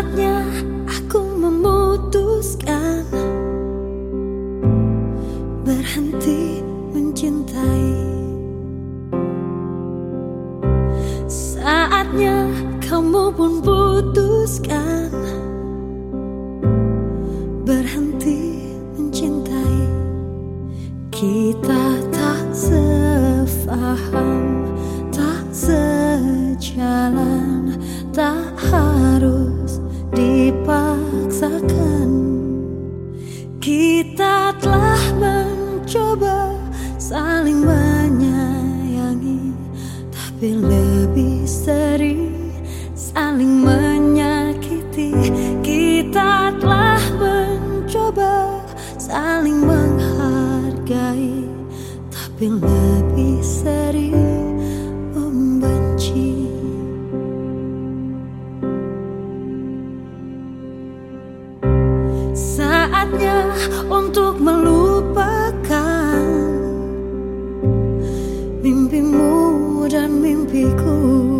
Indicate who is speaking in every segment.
Speaker 1: Saatnya aku memutuskan Berhenti mencintai. Saatnya kamu pun putuskan Berhenti mencintai. Kita saling menyayangi Tapi lebih sering saling menyakiti Kita telah mencoba. Saling menghargai Tapi lebih sering saatnya untuk melupakan dan mimpiku.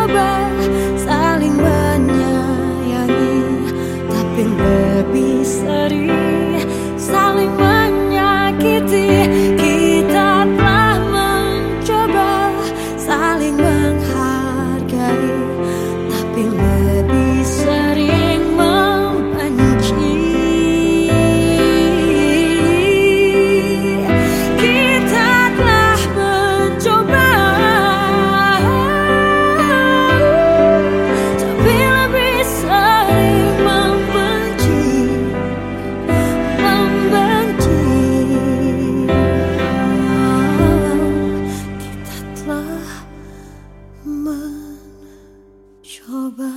Speaker 1: lebih sering من شابه